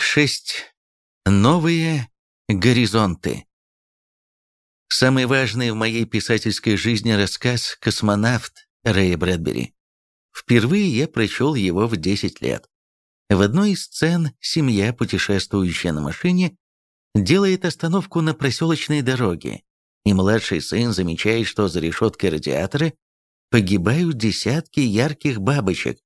6. Новые горизонты. Самый важный в моей писательской жизни рассказ «Космонавт» Рэя Брэдбери. Впервые я прочел его в 10 лет. В одной из сцен семья, путешествующая на машине, делает остановку на проселочной дороге, и младший сын замечает, что за решеткой радиатора погибают десятки ярких бабочек.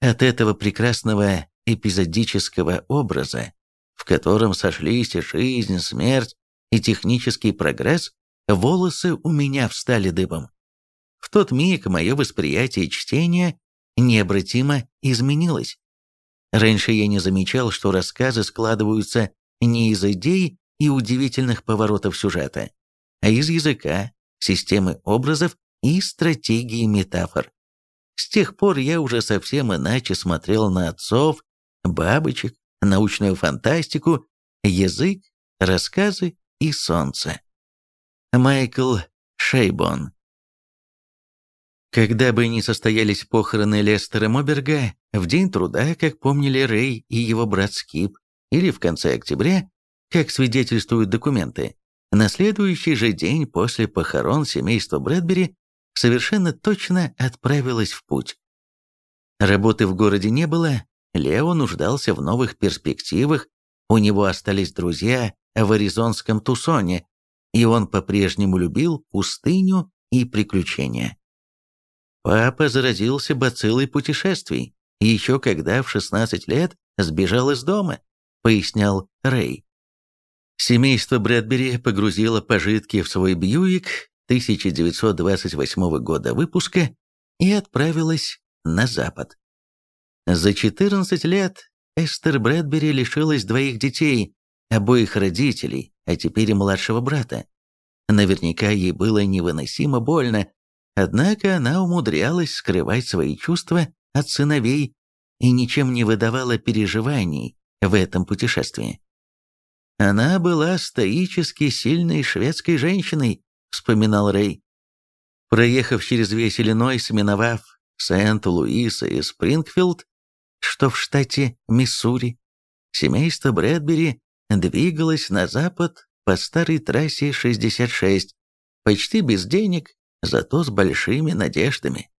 От этого прекрасного эпизодического образа, в котором сошлись и жизнь, смерть и технический прогресс, волосы у меня встали дыбом. В тот миг мое восприятие чтения необратимо изменилось. Раньше я не замечал, что рассказы складываются не из идей и удивительных поворотов сюжета, а из языка, системы образов и стратегии метафор. С тех пор я уже совсем иначе смотрел на отцов бабочек, научную фантастику, язык, рассказы и солнце. Майкл Шейбон Когда бы ни состоялись похороны Лестера Моберга, в День труда, как помнили Рэй и его брат Скип, или в конце октября, как свидетельствуют документы, на следующий же день после похорон семейства Брэдбери совершенно точно отправилась в путь. Работы в городе не было, Лео нуждался в новых перспективах, у него остались друзья в аризонском Тусоне, и он по-прежнему любил пустыню и приключения. Папа заразился бациллой путешествий, еще когда в 16 лет сбежал из дома, пояснял Рэй. Семейство Брэдбери погрузило пожитки в свой Бьюик 1928 года выпуска и отправилось на запад. За 14 лет Эстер Брэдбери лишилась двоих детей, обоих родителей, а теперь и младшего брата. Наверняка ей было невыносимо больно, однако она умудрялась скрывать свои чувства от сыновей и ничем не выдавала переживаний в этом путешествии. «Она была стоически сильной шведской женщиной», — вспоминал Рэй. Проехав через весь Иллинойс, миновав Сент-Луис и Спрингфилд, что в штате Миссури, семейство Брэдбери двигалось на запад по старой трассе 66, почти без денег, зато с большими надеждами.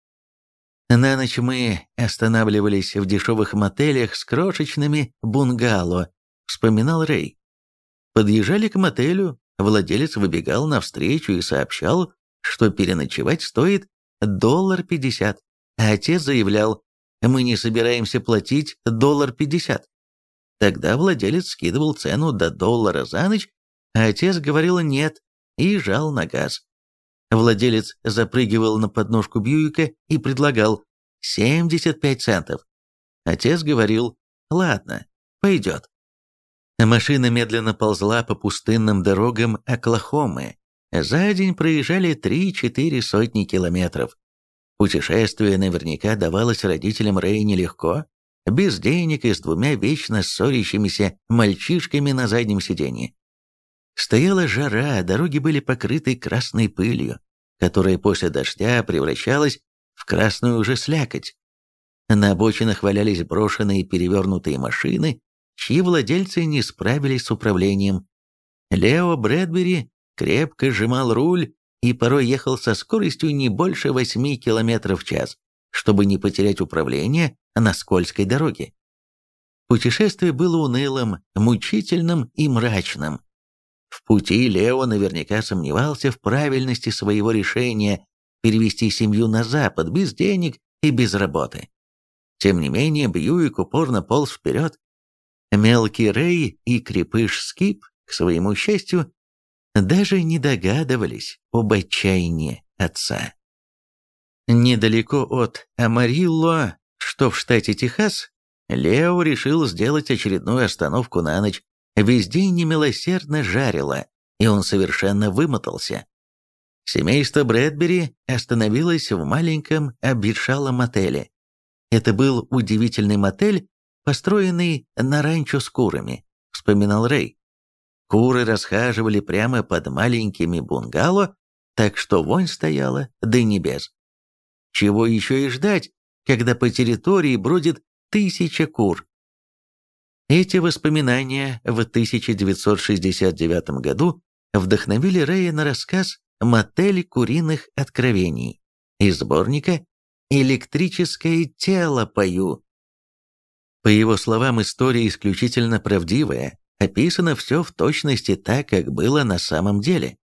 На ночь мы останавливались в дешевых мотелях с крошечными бунгало, вспоминал Рэй. Подъезжали к мотелю, владелец выбегал навстречу и сообщал, что переночевать стоит доллар пятьдесят, а отец заявлял, мы не собираемся платить доллар пятьдесят. Тогда владелец скидывал цену до доллара за ночь, а отец говорил «нет» и жал на газ. Владелец запрыгивал на подножку Бьюика и предлагал 75 центов. Отец говорил «ладно, пойдет». Машина медленно ползла по пустынным дорогам Оклахомы. За день проезжали 3-4 сотни километров. Путешествие наверняка давалось родителям Рэй нелегко, без денег и с двумя вечно ссорящимися мальчишками на заднем сиденье. Стояла жара, дороги были покрыты красной пылью, которая после дождя превращалась в красную уже слякоть. На обочинах валялись брошенные перевернутые машины, чьи владельцы не справились с управлением. Лео Брэдбери крепко сжимал руль, и порой ехал со скоростью не больше 8 км в час, чтобы не потерять управление на скользкой дороге. Путешествие было унылым, мучительным и мрачным. В пути Лео наверняка сомневался в правильности своего решения перевести семью на запад без денег и без работы. Тем не менее, Бьюик упорно полз вперед. Мелкий Рэй и крепыш Скип, к своему счастью, даже не догадывались об отчаянии отца. Недалеко от Амарилло, что в штате Техас, Лео решил сделать очередную остановку на ночь. Весь день немилосердно жарило, и он совершенно вымотался. Семейство Брэдбери остановилось в маленьком обветшалом мотеле. Это был удивительный мотель, построенный на ранчо с курами, вспоминал Рэй. Куры расхаживали прямо под маленькими бунгало, так что вонь стояла до небес. Чего еще и ждать, когда по территории бродит тысяча кур? Эти воспоминания в 1969 году вдохновили Рэя на рассказ «Мотель куриных откровений» из сборника «Электрическое тело пою». По его словам, история исключительно правдивая, описано все в точности так, как было на самом деле.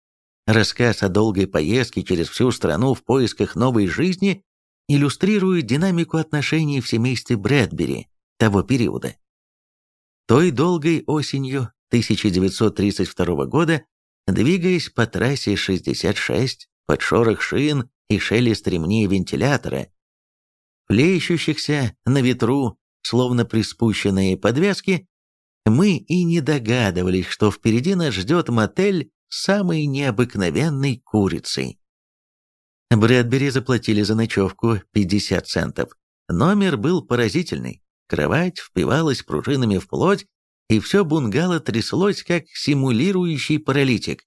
Рассказ о долгой поездке через всю страну в поисках новой жизни иллюстрирует динамику отношений в семействе Брэдбери того периода. Той долгой осенью 1932 года, двигаясь по трассе 66 под шорох шин и шелест ремней вентилятора, плещущихся на ветру, словно приспущенные подвески, мы и не догадывались, что впереди нас ждет мотель с самой необыкновенной курицей. Брэдбери заплатили за ночевку 50 центов. Номер был поразительный. Кровать впивалась пружинами в плоть, и все бунгало тряслось, как симулирующий паралитик.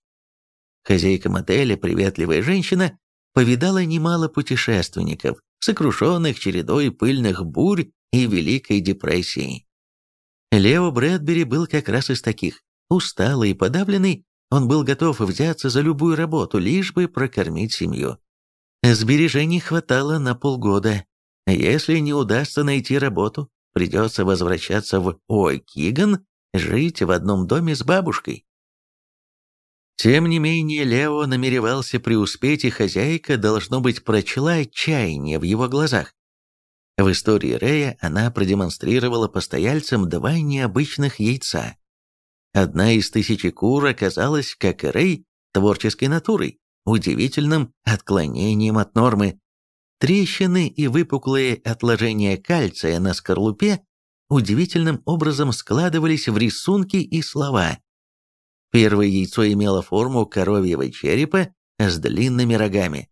Хозяйка мотеля, приветливая женщина, повидала немало путешественников, сокрушенных чередой пыльных бурь и Великой депрессии. Лео Брэдбери был как раз из таких. Усталый и подавленный, он был готов взяться за любую работу, лишь бы прокормить семью. Сбережений хватало на полгода. Если не удастся найти работу, придется возвращаться в О'Киган, жить в одном доме с бабушкой. Тем не менее, Лео намеревался преуспеть, и хозяйка, должно быть, прочла отчаяние в его глазах. В истории Рэя она продемонстрировала постояльцам два необычных яйца. Одна из тысячи кур оказалась, как и Рэй, творческой натурой, удивительным отклонением от нормы. Трещины и выпуклые отложения кальция на скорлупе удивительным образом складывались в рисунки и слова. Первое яйцо имело форму коровьего черепа с длинными рогами.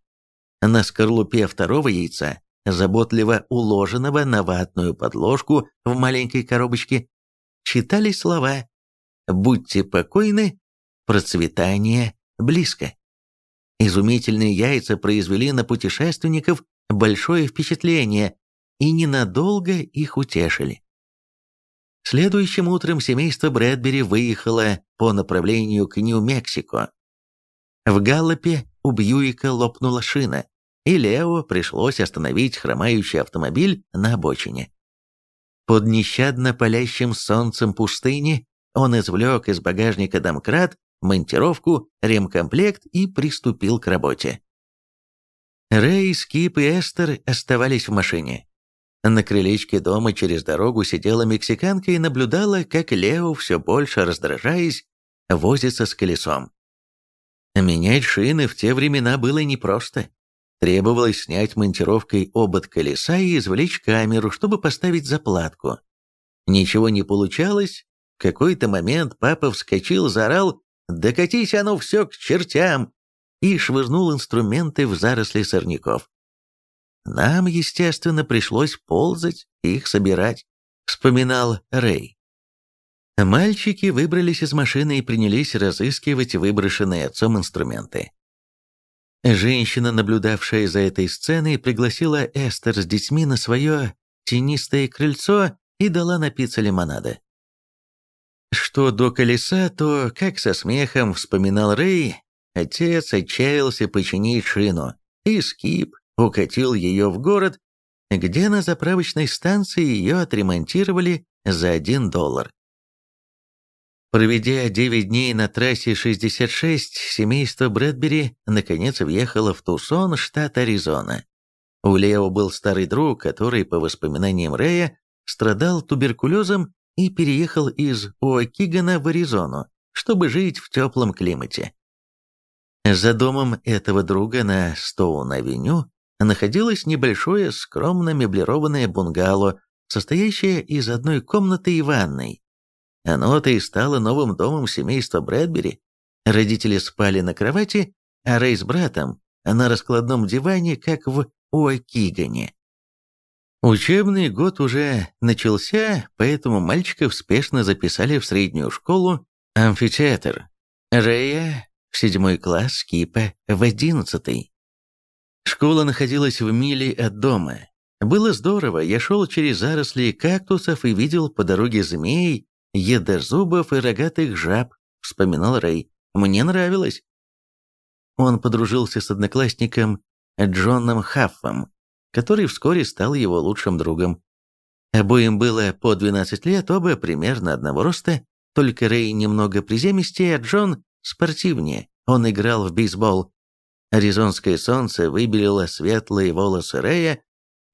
На скорлупе второго яйца, заботливо уложенного на ватную подложку в маленькой коробочке, читались слова «Будьте покойны, процветание близко». Изумительные яйца произвели на путешественников большое впечатление и ненадолго их утешили. Следующим утром семейство Брэдбери выехало по направлению к Нью-Мексико. В Галлопе у Бьюика лопнула шина, и Лео пришлось остановить хромающий автомобиль на обочине. Под нещадно палящим солнцем пустыни он извлек из багажника домкрат монтировку, ремкомплект и приступил к работе. Рэй, Скип и Эстер оставались в машине. На крылечке дома через дорогу сидела мексиканка и наблюдала, как Лео, все больше раздражаясь, возится с колесом. Менять шины в те времена было непросто. Требовалось снять монтировкой обод колеса и извлечь камеру, чтобы поставить заплатку. Ничего не получалось. В какой-то момент папа вскочил, заорал «Да катись оно все к чертям!» и швырнул инструменты в заросли сорняков. Нам, естественно, пришлось ползать и их собирать, вспоминал Рэй. Мальчики выбрались из машины и принялись разыскивать выброшенные отцом инструменты. Женщина, наблюдавшая за этой сценой, пригласила Эстер с детьми на свое тенистое крыльцо и дала напиться лимонада. Что до колеса, то, как со смехом вспоминал Рэй, отец отчаялся починить шину, и Скип укатил ее в город, где на заправочной станции ее отремонтировали за один доллар. Проведя 9 дней на трассе 66, семейство Брэдбери наконец въехало в Тусон, штат Аризона. У Лео был старый друг, который, по воспоминаниям Рэя, страдал туберкулезом и переехал из Уокигана в Аризону, чтобы жить в теплом климате. За домом этого друга на Стоун-авеню находилось небольшое скромно меблированное бунгало, состоящее из одной комнаты и ванной, оно-то и стало новым домом семейства Брэдбери. Родители спали на кровати, а Рэй с братом на раскладном диване, как в Уакигане. Учебный год уже начался, поэтому мальчиков спешно записали в среднюю школу амфитеатр. Рэя в седьмой класс, Кипа в одиннадцатый. Школа находилась в миле от дома. Было здорово, я шел через заросли кактусов и видел по дороге змей, едозубов и рогатых жаб, вспоминал Рэй. Мне нравилось. Он подружился с одноклассником Джоном Хаффом, который вскоре стал его лучшим другом. Обоим было по 12 лет, оба примерно одного роста, только Рэй немного приземистее, а Джон спортивнее. Он играл в бейсбол. Аризонское солнце выбелило светлые волосы Рэя,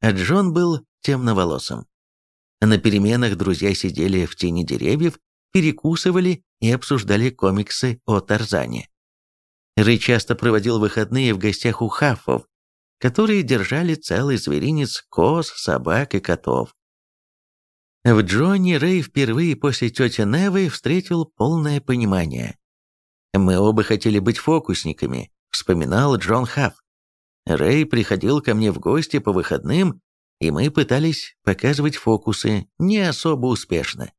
а Джон был темноволосым. На переменах друзья сидели в тени деревьев, перекусывали и обсуждали комиксы о Тарзане. Рэй часто проводил выходные в гостях у хаффов, которые держали целый зверинец коз, собак и котов. В Джонни Рэй впервые после тети Невы встретил полное понимание. «Мы оба хотели быть фокусниками», — вспоминал Джон Хафф. Рэй приходил ко мне в гости по выходным, и мы пытались показывать фокусы, не особо успешно.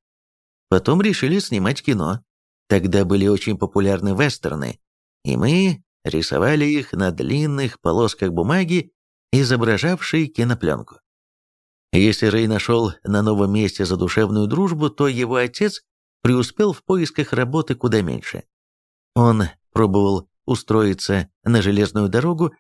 Потом решили снимать кино. Тогда были очень популярны вестерны, и мы рисовали их на длинных полосках бумаги, изображавшей кинопленку. Если Рэй нашел на новом месте задушевную дружбу, то его отец преуспел в поисках работы куда меньше. Он пробовал устроиться на железную дорогу,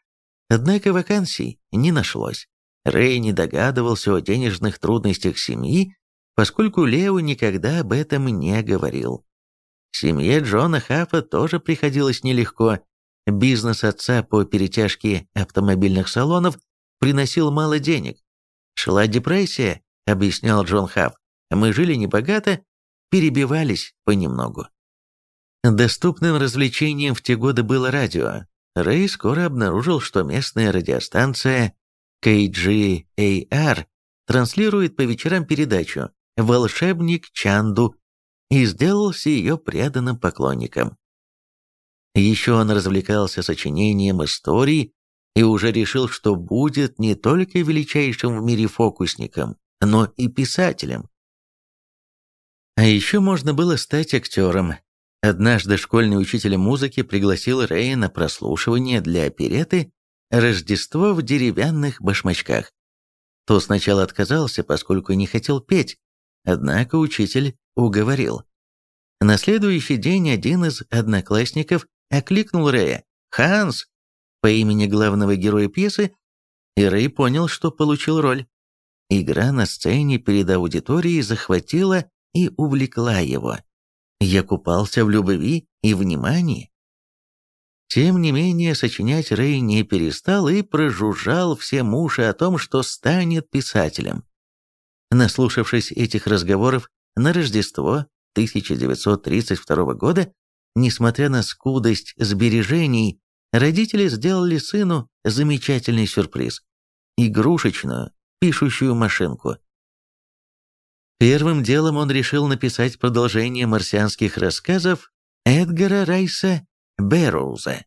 однако вакансий не нашлось. Рэй не догадывался о денежных трудностях семьи, поскольку Лео никогда об этом не говорил. Семье Джона Хаффа тоже приходилось нелегко. Бизнес отца по перетяжке автомобильных салонов приносил мало денег. Шла депрессия, объяснял Джон Хафф. Мы жили небогато, перебивались понемногу. Доступным развлечением в те годы было радио. Рэй скоро обнаружил, что местная радиостанция KGAR транслирует по вечерам передачу «Волшебник Чанду» и сделался ее преданным поклонником. Еще он развлекался сочинением историй и уже решил, что будет не только величайшим в мире фокусником, но и писателем. А еще можно было стать актером. Однажды школьный учитель музыки пригласил Рэя на прослушивание для опереты «Рождество в деревянных башмачках». То сначала отказался, поскольку не хотел петь, однако учитель уговорил. На следующий день один из одноклассников окликнул Рэя «Ханс!» по имени главного героя пьесы, и Рэй понял, что получил роль. Игра на сцене перед аудиторией захватила и увлекла его. Я купался в любви и внимании. Тем не менее, сочинять Рэй не перестал и прожужжал всем уши о том, что станет писателем. Наслушавшись этих разговоров на Рождество 1932 года, несмотря на скудость сбережений, родители сделали сыну замечательный сюрприз – игрушечную пишущую машинку. Первым делом он решил написать продолжение марсианских рассказов Эдгара Райса Бэрроуза.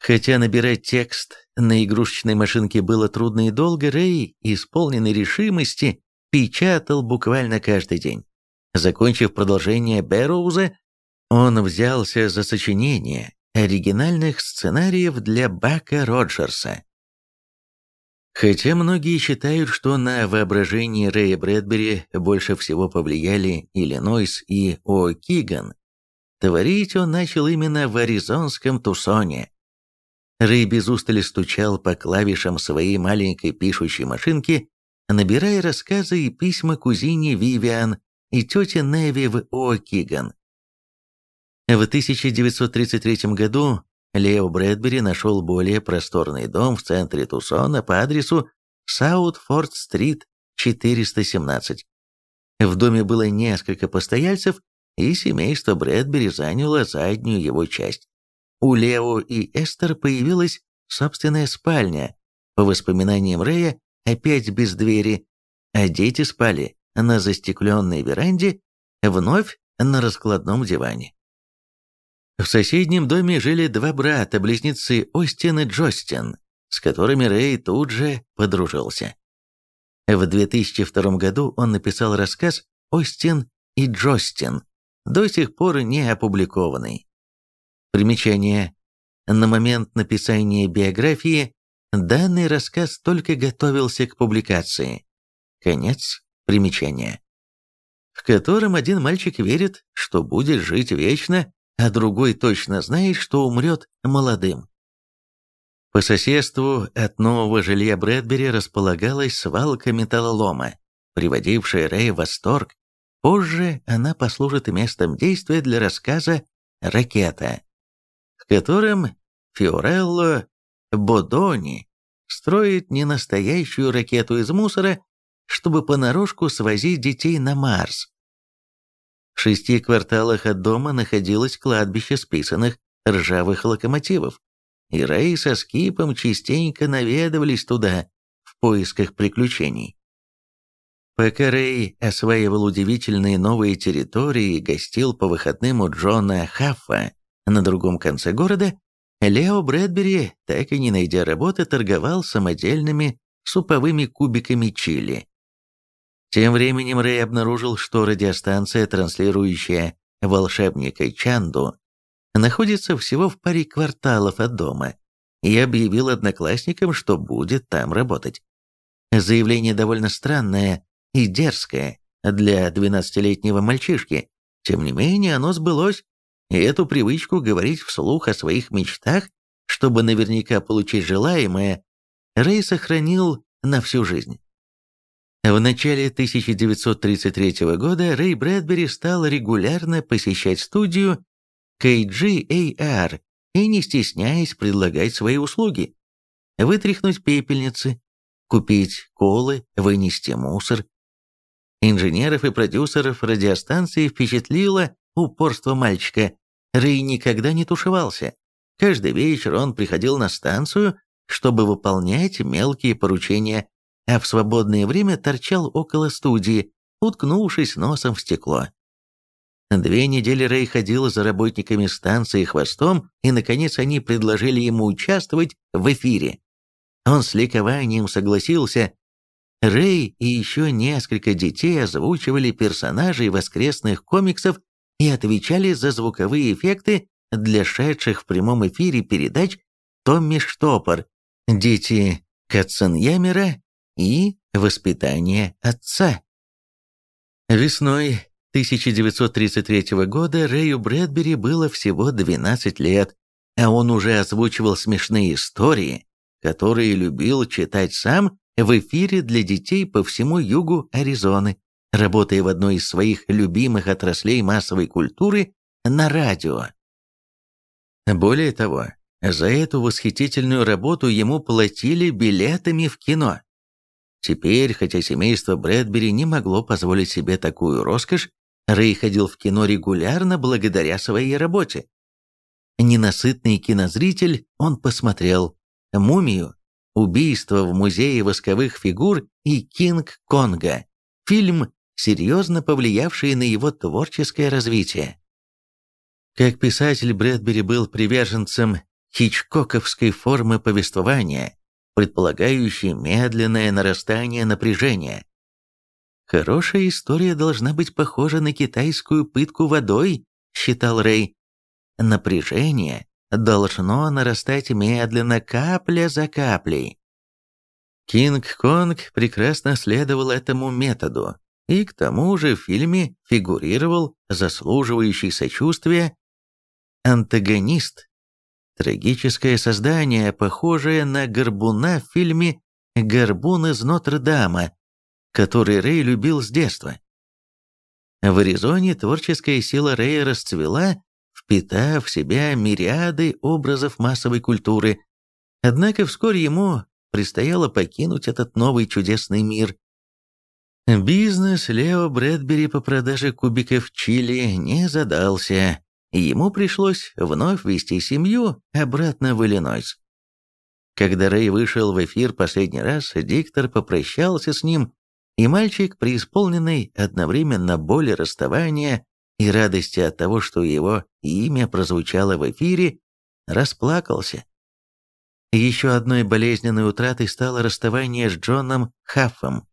Хотя набирать текст на игрушечной машинке было трудно и долго, Рэй, исполненный решимости, печатал буквально каждый день. Закончив продолжение Бэрроуза, он взялся за сочинение оригинальных сценариев для Бака Роджерса. Хотя многие считают, что на воображение Рэя Брэдбери больше всего повлияли Иллинойс и О'Киган, творить он начал именно в аризонском Тусоне. Рэй без устали стучал по клавишам своей маленькой пишущей машинки, набирая рассказы и письма кузине Вивиан и тете Неви в О'Киган. В 1933 году Лео Брэдбери нашел более просторный дом в центре Тусона по адресу Саутфорд-стрит, 417. В доме было несколько постояльцев, и семейство Брэдбери заняло заднюю его часть. У Лео и Эстер появилась собственная спальня, по воспоминаниям Рэя, опять без двери, а дети спали на застекленной веранде, вновь на раскладном диване. В соседнем доме жили два брата-близнецы Остин и Джостин, с которыми Рэй тут же подружился. В 2002 году он написал рассказ «Остин и Джостин», до сих пор не опубликованный. Примечание. На момент написания биографии данный рассказ только готовился к публикации. Конец примечания. в котором один мальчик верит, что будет жить вечно, а другой точно знает, что умрет молодым. По соседству от нового жилья Брэдбери располагалась свалка металлолома, приводившая Рэя в восторг. Позже она послужит местом действия для рассказа «Ракета», в котором Фиорелло Бодони строит не настоящую ракету из мусора, чтобы понарошку свозить детей на Марс. В шести кварталах от дома находилось кладбище списанных ржавых локомотивов, и Рэй со Скипом частенько наведывались туда в поисках приключений. Рэй осваивал удивительные новые территории и гостил по выходным у Джона Хаффа на другом конце города, Лео Брэдбери, так и не найдя работы, торговал самодельными суповыми кубиками чили. Тем временем Рэй обнаружил, что радиостанция, транслирующая волшебника Чанду, находится всего в паре кварталов от дома, и объявил одноклассникам, что будет там работать. Заявление довольно странное и дерзкое для 12-летнего мальчишки, тем не менее оно сбылось, и эту привычку говорить вслух о своих мечтах, чтобы наверняка получить желаемое, Рэй сохранил на всю жизнь. В начале 1933 года Рэй Брэдбери стал регулярно посещать студию KGAR и, не стесняясь, предлагать свои услуги. Вытряхнуть пепельницы, купить колы, вынести мусор. Инженеров и продюсеров радиостанции впечатлило упорство мальчика. Рэй никогда не тушевался. Каждый вечер он приходил на станцию, чтобы выполнять мелкие поручения а в свободное время торчал около студии, уткнувшись носом в стекло. Две недели Рэй ходил за работниками станции хвостом, и, наконец, они предложили ему участвовать в эфире. Он с ликованием согласился. Рэй и еще несколько детей озвучивали персонажей воскресных комиксов и отвечали за звуковые эффекты для шедших в прямом эфире передач Томми Штопор, дети Катценьямера и воспитание отца. Весной 1933 года Рэю Брэдбери было всего 12 лет, а он уже озвучивал смешные истории, которые любил читать сам в эфире для детей по всему югу Аризоны, работая в одной из своих любимых отраслей массовой культуры на радио. Более того, за эту восхитительную работу ему платили билетами в кино. Теперь, хотя семейство Брэдбери не могло позволить себе такую роскошь, Рэй ходил в кино регулярно благодаря своей работе. Ненасытный кинозритель, он посмотрел «Мумию», «Убийство в музее восковых фигур» и «Кинг-Конга», фильм, серьезно повлиявший на его творческое развитие. Как писатель Брэдбери был приверженцем хичкоковской формы повествования, предполагающий медленное нарастание напряжения. «Хорошая история должна быть похожа на китайскую пытку водой», — считал Рэй. «Напряжение должно нарастать медленно, капля за каплей». Кинг-Конг прекрасно следовал этому методу, и к тому же в фильме фигурировал заслуживающий сочувствия антагонист Трагическое создание, похожее на горбуна в фильме «Горбун из Нотр-Дама», который Рэй любил с детства. В Аризоне творческая сила Рэя расцвела, впитав в себя мириады образов массовой культуры. Однако вскоре ему предстояло покинуть этот новый чудесный мир. Бизнес Лео Брэдбери по продаже кубиков чили не задался и ему пришлось вновь вести семью обратно в Иллинойс. Когда Рэй вышел в эфир последний раз, диктор попрощался с ним, и мальчик, преисполненный одновременно боли расставания и радости от того, что его имя прозвучало в эфире, расплакался. Еще одной болезненной утратой стало расставание с Джоном Хаффом.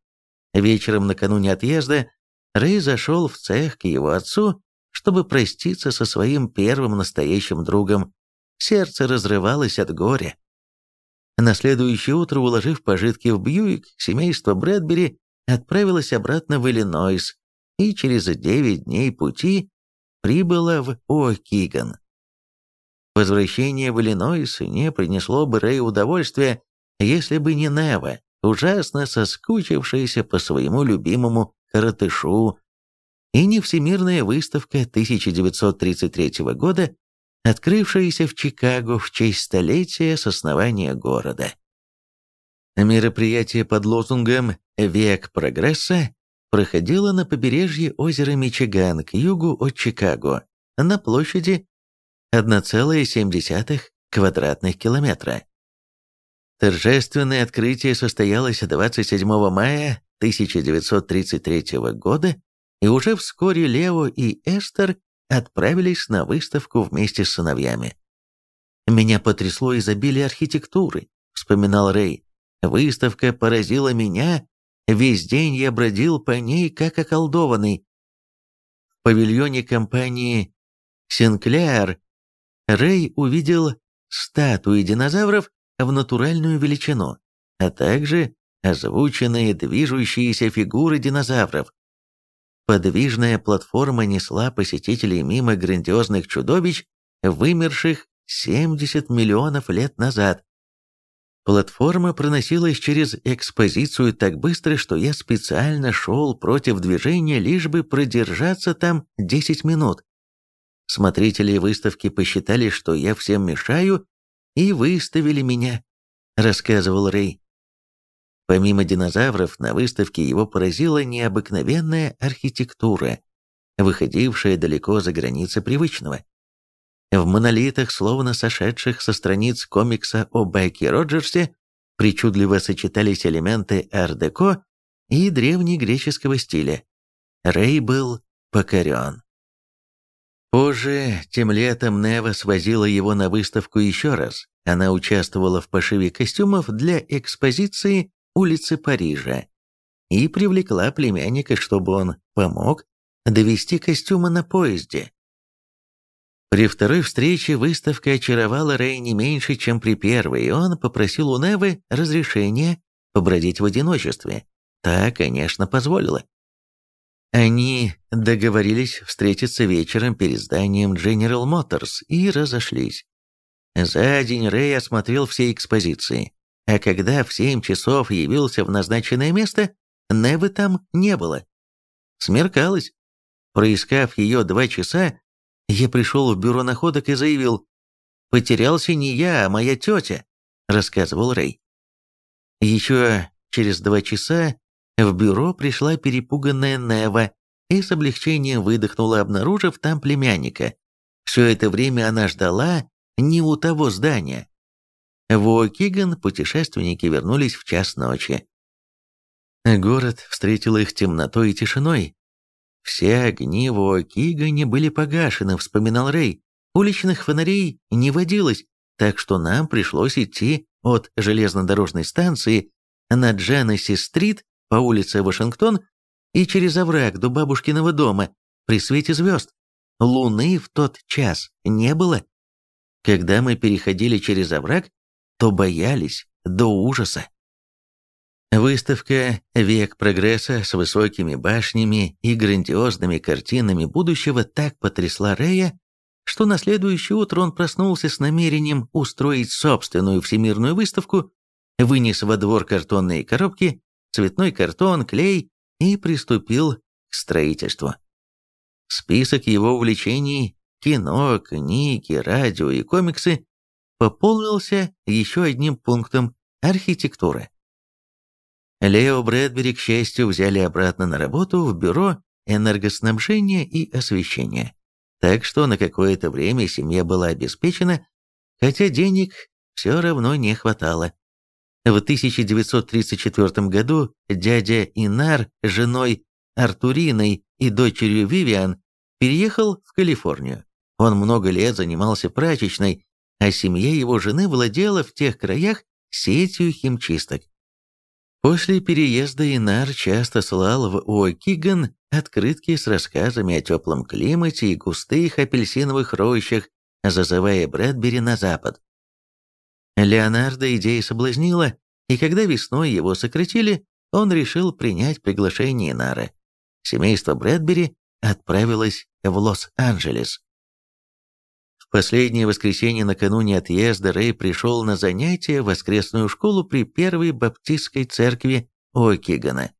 Вечером накануне отъезда Рэй зашел в цех к его отцу чтобы проститься со своим первым настоящим другом. Сердце разрывалось от горя. На следующее утро, уложив пожитки в Бьюик, семейство Брэдбери отправилось обратно в Иллинойс, и через 9 дней пути прибыла в О'Киган. Возвращение в Иллинойс не принесло бы Рэй удовольствия, если бы не Нева, ужасно соскучившаяся по своему любимому коротышу, и не Всемирная выставка 1933 года, открывшаяся в Чикаго в честь столетия с основания города. Мероприятие под лозунгом «Век прогресса» проходило на побережье озера Мичиган к югу от Чикаго, на площади 1,7 квадратных километра. Торжественное открытие состоялось 27 мая 1933 года, и уже вскоре Лео и Эстер отправились на выставку вместе с сыновьями. «Меня потрясло изобилие архитектуры», — вспоминал Рэй. «Выставка поразила меня, весь день я бродил по ней, как околдованный». В павильоне компании «Синкляр» Рэй увидел статуи динозавров в натуральную величину, а также озвученные движущиеся фигуры динозавров. Подвижная платформа несла посетителей мимо грандиозных чудовищ, вымерших 70 миллионов лет назад. Платформа проносилась через экспозицию так быстро, что я специально шел против движения, лишь бы продержаться там 10 минут. Смотрители выставки посчитали, что я всем мешаю, и выставили меня, рассказывал Рэй. Помимо динозавров, на выставке его поразила необыкновенная архитектура, выходившая далеко за границы привычного. В монолитах, словно сошедших со страниц комикса о Байке Роджерсе, причудливо сочетались элементы ар-деко и древнегреческого стиля. Рэй был покорен. Позже, тем летом, Нева свозила его на выставку еще раз. Она участвовала в пошиве костюмов для экспозиции улицы Парижа и привлекла племянника, чтобы он помог довести костюмы на поезде. При второй встрече выставка очаровала Рэй не меньше, чем при первой, и он попросил у Невы разрешения побродить в одиночестве. Та, конечно, позволила. Они договорились встретиться вечером перед зданием General Motors и разошлись. За день Рэй осмотрел все экспозиции, а когда в семь часов явился в назначенное место, Невы там не было. Смеркалось. Проискав ее два часа, я пришел в бюро находок и заявил, «Потерялся не я, а моя тетя», — рассказывал Рэй. Еще через два часа в бюро пришла перепуганная Нева и с облегчением выдохнула, обнаружив там племянника. Все это время она ждала не у того здания. В Окиган путешественники вернулись в час ночи. Город встретил их темнотой и тишиной. Все огни в Окигане были погашены, вспоминал Рэй. Уличных фонарей не водилось, так что нам пришлось идти от железнодорожной станции на Дженнесси-стрит по улице Вашингтон и через овраг до бабушкиного дома при свете звезд. Луны в тот час не было. Когда мы переходили через овраг, то боялись до ужаса. Выставка «Век прогресса» с высокими башнями и грандиозными картинами будущего так потрясла Рея, что на следующее утро он проснулся с намерением устроить собственную всемирную выставку, вынес во двор картонные коробки цветной картон, клей и приступил к строительству. Список его увлечений – кино, книги, радио и комиксы – пополнился еще одним пунктом – архитектура. Лео Брэдбери, к счастью, взяли обратно на работу в бюро энергоснабжения и освещения. Так что на какое-то время семья была обеспечена, хотя денег все равно не хватало. В 1934 году дядя Инар с женой Артуриной и дочерью Вивиан переехал в Калифорнию. Он много лет занимался прачечной, а семья его жены владела в тех краях сетью химчисток. После переезда Инар часто слал в Уокиган открытки с рассказами о теплом климате и густых апельсиновых рощах, зазывая Брэдбери на запад. Леонардо идея соблазнила, и когда весной его сократили, он решил принять приглашение Нары. семейство Брэдбери отправилось в Лос-Анджелес. Последнее воскресенье накануне отъезда Рэй пришел на занятия в воскресную школу при Первой Баптистской церкви Окигана.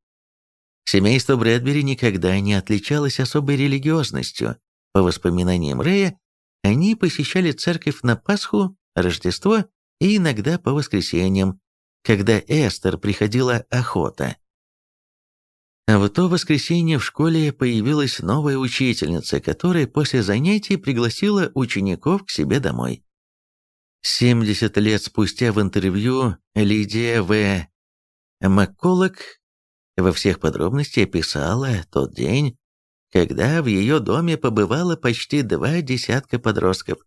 Семейство Брэдбери никогда не отличалось особой религиозностью. По воспоминаниям Рэя, они посещали церковь на Пасху, Рождество и иногда по воскресеньям, когда Эстер приходила охота. В то воскресенье в школе появилась новая учительница, которая после занятий пригласила учеников к себе домой. 70 лет спустя в интервью Лидия В. Макколок во всех подробностях описала тот день, когда в ее доме побывало почти два десятка подростков.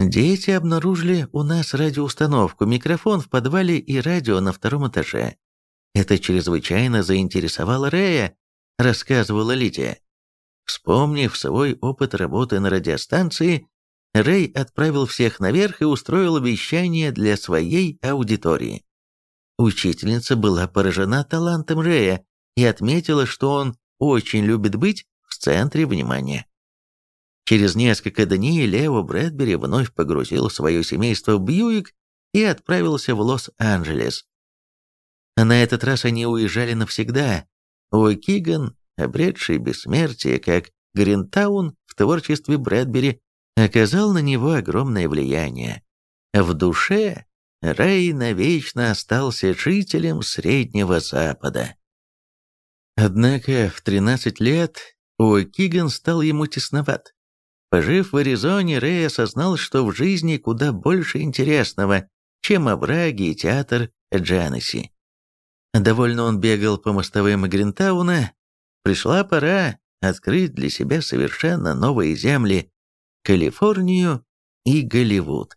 Дети обнаружили у нас радиоустановку, микрофон в подвале и радио на втором этаже. Это чрезвычайно заинтересовало Рэя, рассказывала Лидия. Вспомнив свой опыт работы на радиостанции, Рэй отправил всех наверх и устроил вещание для своей аудитории. Учительница была поражена талантом Рэя и отметила, что он очень любит быть в центре внимания. Через несколько дней Лео Брэдбери вновь погрузил свое семейство в Бьюик и отправился в Лос-Анджелес. На этот раз они уезжали навсегда. Уокиган, обретший бессмертие, как Гринтаун в творчестве Брэдбери, оказал на него огромное влияние. В душе Рэй навечно остался жителем Среднего Запада. Однако в 13 лет Уокиган стал ему тесноват. Пожив в Аризоне, Рэй осознал, что в жизни куда больше интересного, чем овраги и театр Джаниси. Довольно он бегал по мостовым Гринтауна. Пришла пора открыть для себя совершенно новые земли – Калифорнию и Голливуд.